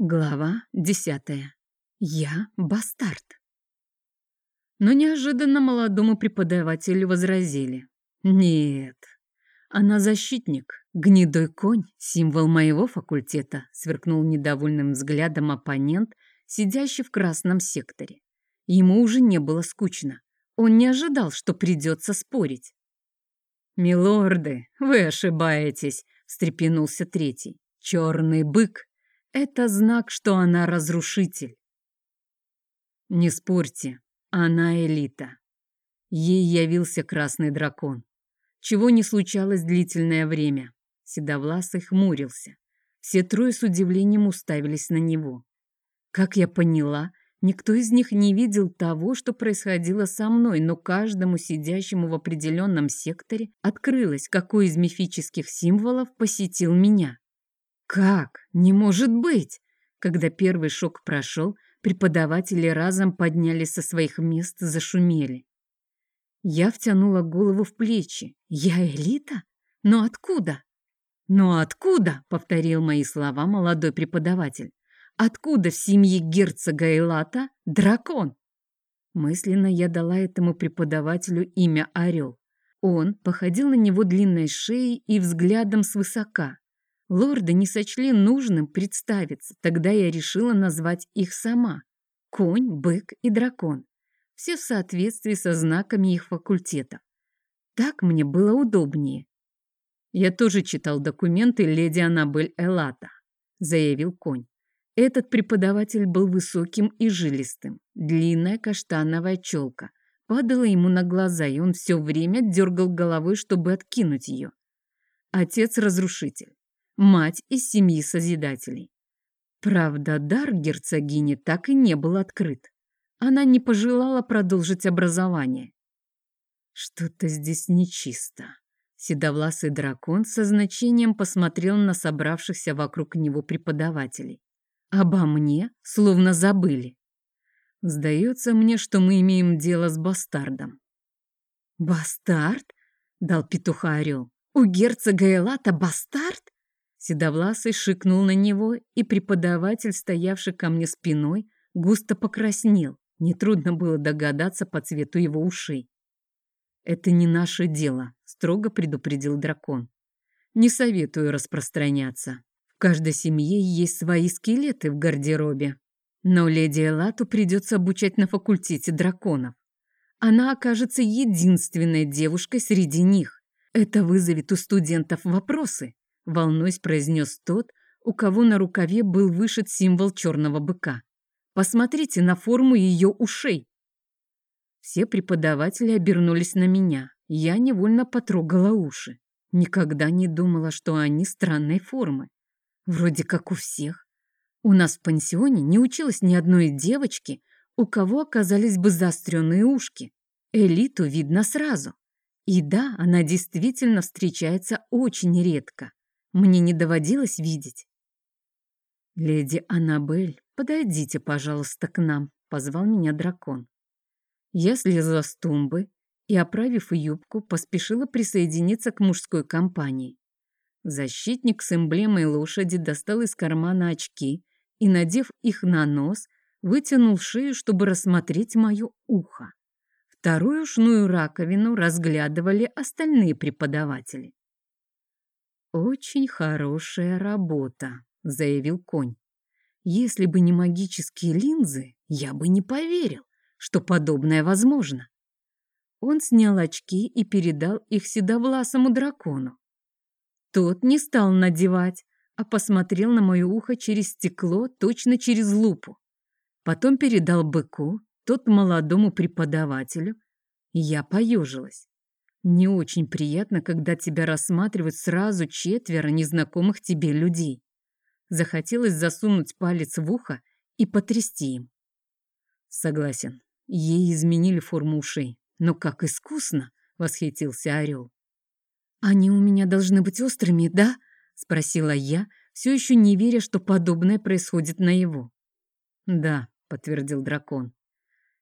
Глава десятая. Я бастард. Но неожиданно молодому преподавателю возразили. Нет, она защитник, гнедой конь, символ моего факультета, сверкнул недовольным взглядом оппонент, сидящий в красном секторе. Ему уже не было скучно. Он не ожидал, что придется спорить. «Милорды, вы ошибаетесь», — встрепенулся третий. «Черный бык это знак, что она разрушитель. Не спорьте, она элита. Ей явился красный дракон. Чего не случалось длительное время. Седовласый хмурился. Все трое с удивлением уставились на него. Как я поняла, никто из них не видел того, что происходило со мной, но каждому сидящему в определенном секторе открылось, какой из мифических символов посетил меня. Как? Не может быть! Когда первый шок прошел, преподаватели разом поднялись со своих мест, зашумели. Я втянула голову в плечи. Я элита? Но откуда? Но откуда? Повторил мои слова молодой преподаватель. Откуда в семье герцога Элата дракон? Мысленно я дала этому преподавателю имя Орел. Он походил на него длинной шеей и взглядом свысока. Лорды не сочли нужным представиться, тогда я решила назвать их сама. Конь, бык и дракон. Все в соответствии со знаками их факультета. Так мне было удобнее. Я тоже читал документы леди Аннабель Элата, заявил конь. Этот преподаватель был высоким и жилистым. Длинная каштановая челка падала ему на глаза, и он все время дергал головой, чтобы откинуть ее. Отец-разрушитель мать из семьи Созидателей. Правда, дар герцогини так и не был открыт. Она не пожелала продолжить образование. Что-то здесь нечисто. Седовласый дракон со значением посмотрел на собравшихся вокруг него преподавателей. Обо мне словно забыли. Сдается мне, что мы имеем дело с бастардом. «Бастард?» — дал петуха орел. «У герцога Элата бастард?» Седовласый шикнул на него, и преподаватель, стоявший ко мне спиной, густо покраснел. Нетрудно было догадаться по цвету его ушей. «Это не наше дело», — строго предупредил дракон. «Не советую распространяться. В каждой семье есть свои скелеты в гардеробе. Но леди Элату придется обучать на факультете драконов. Она окажется единственной девушкой среди них. Это вызовет у студентов вопросы волнуясь произнес тот, у кого на рукаве был вышит символ черного быка. Посмотрите на форму ее ушей. Все преподаватели обернулись на меня. Я невольно потрогала уши. Никогда не думала, что они странной формы. Вроде как у всех. У нас в пансионе не училось ни одной девочки, у кого оказались бы заостренные ушки. Элиту видно сразу. И да, она действительно встречается очень редко мне не доводилось видеть. «Леди Аннабель, подойдите, пожалуйста, к нам», — позвал меня дракон. Я слезла с тумбы и, оправив юбку, поспешила присоединиться к мужской компании. Защитник с эмблемой лошади достал из кармана очки и, надев их на нос, вытянул шею, чтобы рассмотреть мое ухо. Вторую ушную раковину разглядывали остальные преподаватели. «Очень хорошая работа», — заявил конь. «Если бы не магические линзы, я бы не поверил, что подобное возможно». Он снял очки и передал их седовласому дракону. Тот не стал надевать, а посмотрел на мое ухо через стекло, точно через лупу. Потом передал быку, тот молодому преподавателю. Я поежилась. Не очень приятно, когда тебя рассматривают сразу четверо незнакомых тебе людей. Захотелось засунуть палец в ухо и потрясти им. Согласен, ей изменили форму ушей. Но как искусно, восхитился орел. Они у меня должны быть острыми, да? Спросила я, все еще не веря, что подобное происходит на его. Да, подтвердил дракон.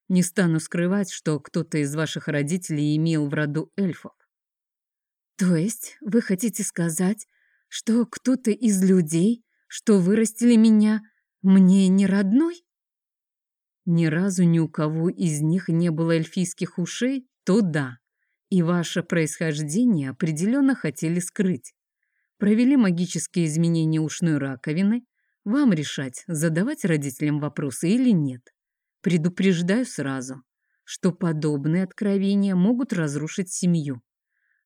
Не стану скрывать, что кто-то из ваших родителей имел в роду эльфов. То есть вы хотите сказать, что кто-то из людей, что вырастили меня, мне не родной? Ни разу ни у кого из них не было эльфийских ушей, то да. И ваше происхождение определенно хотели скрыть. Провели магические изменения ушной раковины. Вам решать, задавать родителям вопросы или нет. Предупреждаю сразу, что подобные откровения могут разрушить семью.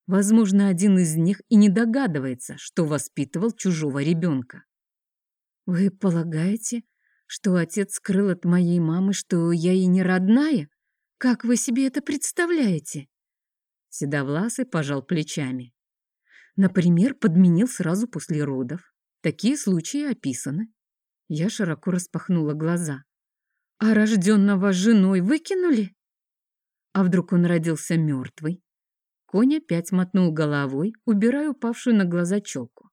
Возможно, один из них и не догадывается, что воспитывал чужого ребенка. «Вы полагаете, что отец скрыл от моей мамы, что я и не родная? Как вы себе это представляете?» Седовласый пожал плечами. Например, подменил сразу после родов. Такие случаи описаны. Я широко распахнула глаза. А рожденного женой выкинули? А вдруг он родился мертвый? Конь опять мотнул головой, убирая упавшую на глаза челку.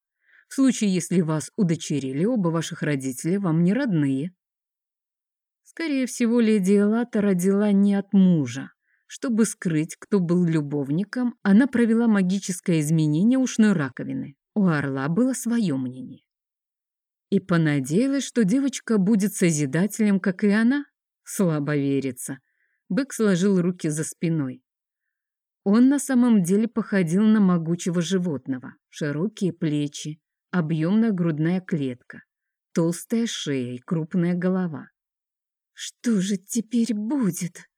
В случае, если вас удочерили, оба ваших родителя вам не родные. Скорее всего, леди Элата родила не от мужа. Чтобы скрыть, кто был любовником, она провела магическое изменение ушной раковины. У орла было свое мнение. И понадеялась, что девочка будет созидателем, как и она. Слабо верится. Бык сложил руки за спиной. Он на самом деле походил на могучего животного. Широкие плечи, объемная грудная клетка, толстая шея и крупная голова. «Что же теперь будет?»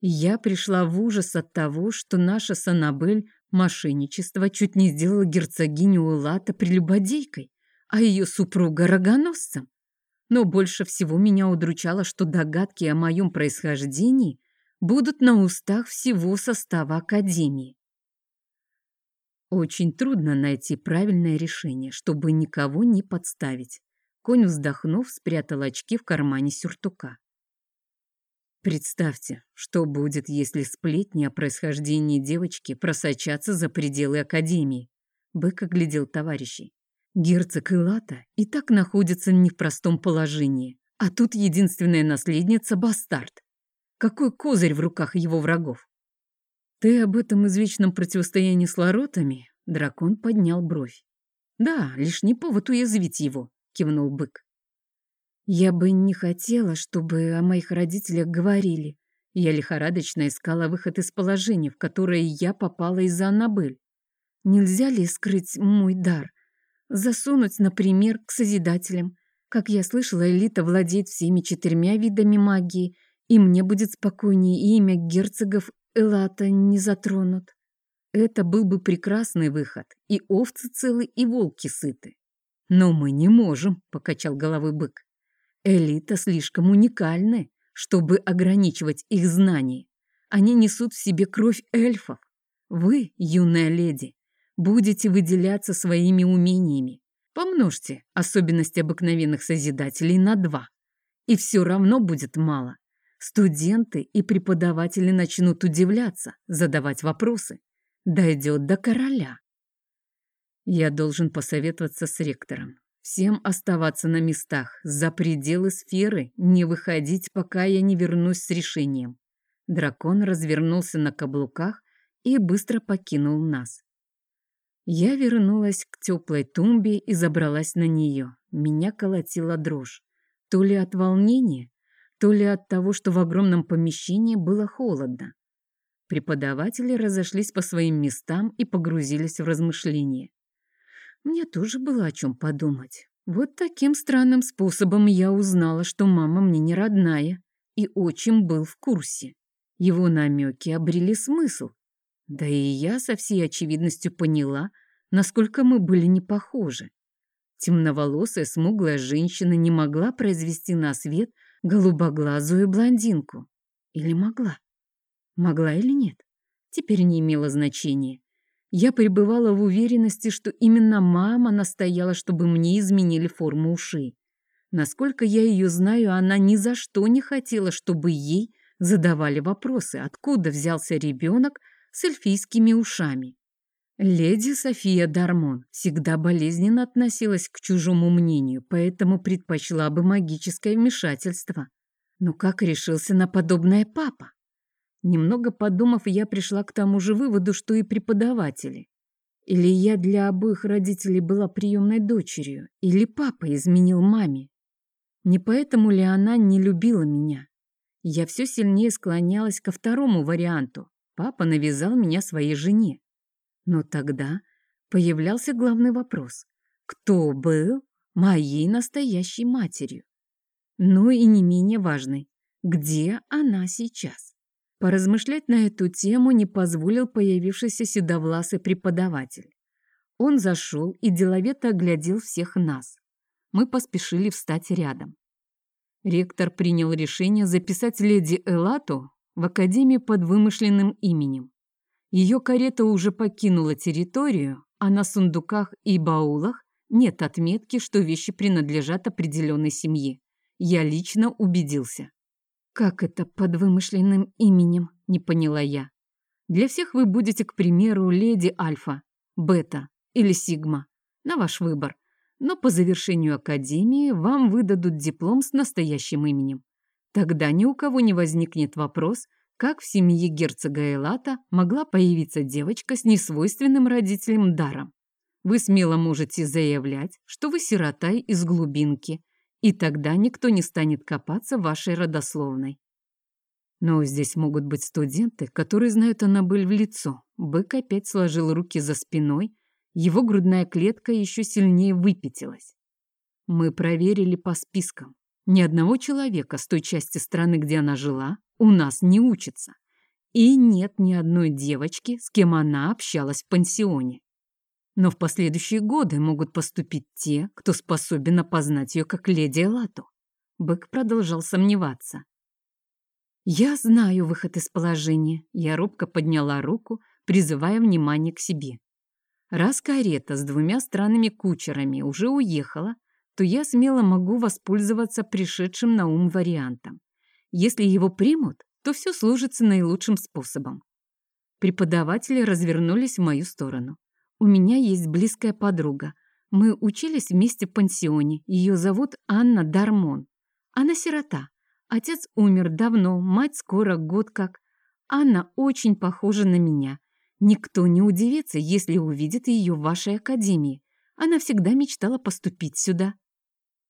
Я пришла в ужас от того, что наша Санабель мошенничество чуть не сделала герцогиню Улата прелюбодейкой, а ее супруга рогоносцем. Но больше всего меня удручало, что догадки о моем происхождении будут на устах всего состава Академии. Очень трудно найти правильное решение, чтобы никого не подставить. Конь, вздохнув, спрятал очки в кармане сюртука. Представьте, что будет, если сплетни о происхождении девочки просочатся за пределы Академии. Бык оглядел товарищей. Герцог Илата и так находится не в простом положении, а тут единственная наследница – бастард. Какой козырь в руках его врагов? «Ты об этом извечном противостоянии с лоротами?» Дракон поднял бровь. «Да, лишь не повод уязвить его», — кивнул бык. «Я бы не хотела, чтобы о моих родителях говорили. Я лихорадочно искала выход из положения, в которое я попала из-за Аннабель. Нельзя ли скрыть мой дар? Засунуть, например, к Созидателям. Как я слышала, элита владеет всеми четырьмя видами магии, и мне будет спокойнее, и имя герцогов Элата не затронут. Это был бы прекрасный выход. И овцы целы, и волки сыты. Но мы не можем, покачал головой бык. Элита слишком уникальны, чтобы ограничивать их знания. Они несут в себе кровь эльфов. Вы, юная леди, будете выделяться своими умениями. Помножьте особенности обыкновенных Созидателей на два. И все равно будет мало. Студенты и преподаватели начнут удивляться, задавать вопросы. Дойдет до короля. Я должен посоветоваться с ректором. Всем оставаться на местах, за пределы сферы, не выходить, пока я не вернусь с решением. Дракон развернулся на каблуках и быстро покинул нас. Я вернулась к теплой тумбе и забралась на нее. Меня колотила дрожь. То ли от волнения, то ли от того, что в огромном помещении было холодно. Преподаватели разошлись по своим местам и погрузились в размышления. Мне тоже было о чем подумать. Вот таким странным способом я узнала, что мама мне не родная, и отчим был в курсе. Его намеки обрели смысл. Да и я со всей очевидностью поняла, насколько мы были не похожи. Темноволосая смуглая женщина не могла произвести на свет голубоглазую блондинку. Или могла? Могла или нет? Теперь не имело значения. Я пребывала в уверенности, что именно мама настояла, чтобы мне изменили форму ушей. Насколько я ее знаю, она ни за что не хотела, чтобы ей задавали вопросы, откуда взялся ребенок с эльфийскими ушами. Леди София Дармон всегда болезненно относилась к чужому мнению, поэтому предпочла бы магическое вмешательство. Но как решился на подобное папа? Немного подумав, я пришла к тому же выводу, что и преподаватели. Или я для обоих родителей была приемной дочерью, или папа изменил маме. Не поэтому ли она не любила меня? Я все сильнее склонялась ко второму варианту. Папа навязал меня своей жене. Но тогда появлялся главный вопрос. Кто был моей настоящей матерью? Ну и не менее важный. Где она сейчас? Поразмышлять на эту тему не позволил появившийся седовласый преподаватель. Он зашел и деловито оглядел всех нас. Мы поспешили встать рядом. Ректор принял решение записать леди Элату в академию под вымышленным именем. Ее карета уже покинула территорию, а на сундуках и баулах нет отметки, что вещи принадлежат определенной семье. Я лично убедился. «Как это под вымышленным именем?» – не поняла я. «Для всех вы будете, к примеру, леди Альфа, Бета или Сигма. На ваш выбор. Но по завершению академии вам выдадут диплом с настоящим именем. Тогда ни у кого не возникнет вопрос, как в семье герцога Элата могла появиться девочка с несвойственным родителям даром. Вы смело можете заявлять, что вы сирота из глубинки, и тогда никто не станет копаться в вашей родословной. Но здесь могут быть студенты, которые знают Аннабель в лицо. Бык опять сложил руки за спиной, его грудная клетка еще сильнее выпятилась. Мы проверили по спискам. Ни одного человека с той части страны, где она жила, у нас не учится. И нет ни одной девочки, с кем она общалась в пансионе. Но в последующие годы могут поступить те, кто способен опознать ее как леди Элату. Бык продолжал сомневаться. «Я знаю выход из положения». Я робко подняла руку, призывая внимание к себе. Раз карета с двумя странными кучерами уже уехала, то я смело могу воспользоваться пришедшим на ум вариантом. Если его примут, то все служится наилучшим способом. Преподаватели развернулись в мою сторону. У меня есть близкая подруга. Мы учились вместе в пансионе. Ее зовут Анна Дармон. Она сирота. Отец умер давно, мать скоро год как. Анна очень похожа на меня. Никто не удивится, если увидит ее в вашей академии. Она всегда мечтала поступить сюда.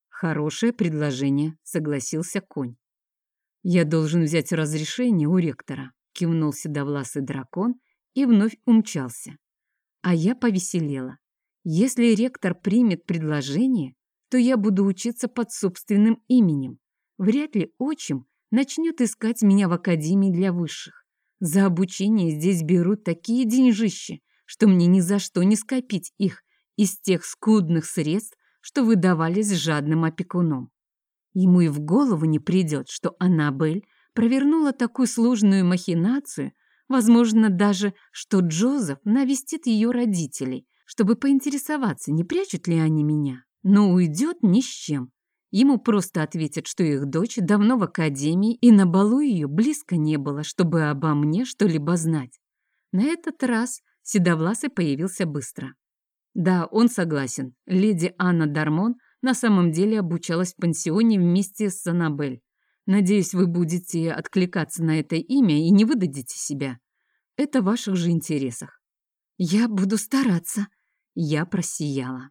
Хорошее предложение, согласился конь. Я должен взять разрешение у ректора, кивнул седовласый дракон и вновь умчался. А я повеселела. Если ректор примет предложение, то я буду учиться под собственным именем. Вряд ли отчим начнет искать меня в академии для высших. За обучение здесь берут такие деньжищи, что мне ни за что не скопить их из тех скудных средств, что выдавались жадным опекуном. Ему и в голову не придет, что Аннабель провернула такую сложную махинацию, возможно, даже, что Джозеф навестит ее родителей, чтобы поинтересоваться, не прячут ли они меня, но уйдет ни с чем. Ему просто ответят, что их дочь давно в академии, и на балу ее близко не было, чтобы обо мне что-либо знать. На этот раз Седовласый появился быстро. Да, он согласен. Леди Анна Дармон на самом деле обучалась в пансионе вместе с Аннабель. Надеюсь, вы будете откликаться на это имя и не выдадите себя. Это в ваших же интересах. Я буду стараться. Я просияла.